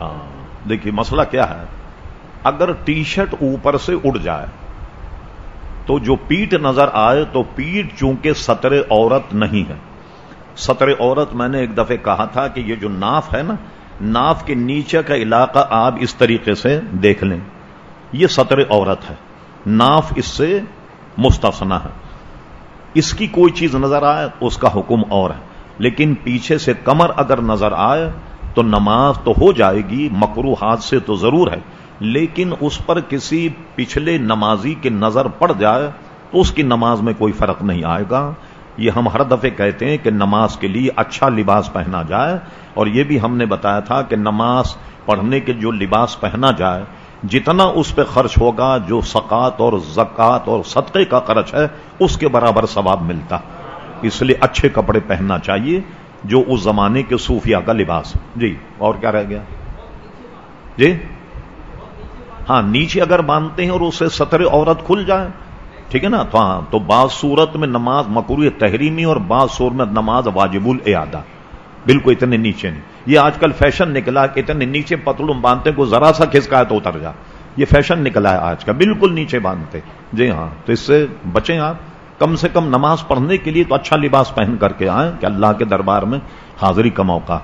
ہاں۔ دیکھیے مسئلہ کیا ہے؟ اگر ٹی شرٹ اوپر سے اڑ جائے، تو جو پیٹ نظر آئے، تو پیٹ چونکہ سطر عورت نہیں ہے۔ سطر عورت میں نے ایک دفعہ کہا تھا کہ یہ جو ناف ہے نا، ناف کے نیچے کا علاقہ آپ اس طریقے سے دیکھ لیں۔ یہ سطر عورت ہے۔ ناف اس سے مستثنا ہے۔ اس کی کوئی چیز نظر آئے، اس کا حکم اور ہے۔ لیکن پیچھے سے کمر اگر نظر آئے تو نماز تو ہو جائے گی مکرو ہاتھ سے تو ضرور ہے، لیکن اس پر کسی پچھلے نمازی کی نظر پڑ جائے تو اس کی نماز میں کوئی فرق نہیں آئے گا۔ یہ ہم ہر دفعے کہتے ہیں کہ نماز کے لیے اچھا لباس پہنا جائے، اور یہ بھی ہم نے بتایا تھا کہ نماز پڑھنے کے جو لباس پہنا جائے، جتنا اس پہ خرچ ہوگا، جو سکات اور زکات اور صدقے کا خرچ ہے، اس کے برابر ثواب ملتا۔ اس لیے اچھے کپڑے پہننا چاہیے۔ جو اس زمانے کے صوفیہ کا لباس جی اور کیا رہ گیا؟ جی؟ ہاں نیچے اگر باندھتے ہیں اور اسے سطر عورت کھل جائے ٹھیک ہے نا؟ تو ہاں تو بعض صورت میں نماز مکرو تحریمی اور بعض صورت میں نماز واجب الادا بالکل اتنے نیچے نہیں۔ یہ آج کل فیشن نکلا کہ اتنے نیچے پتلوم باندھتے کو ذرا سا کھسکا ہے تو اتر جا۔ یہ فیشن نکلا ہے آج کا بالکل نیچے باندھتے۔ جی ہاں تو اس سے بچیں آپ۔ کم سے کم نماز پڑھنے کے لیے تو اچھا لباس پہن کر کے آئیں کہ اللہ کے دربار میں حاضری کا موقع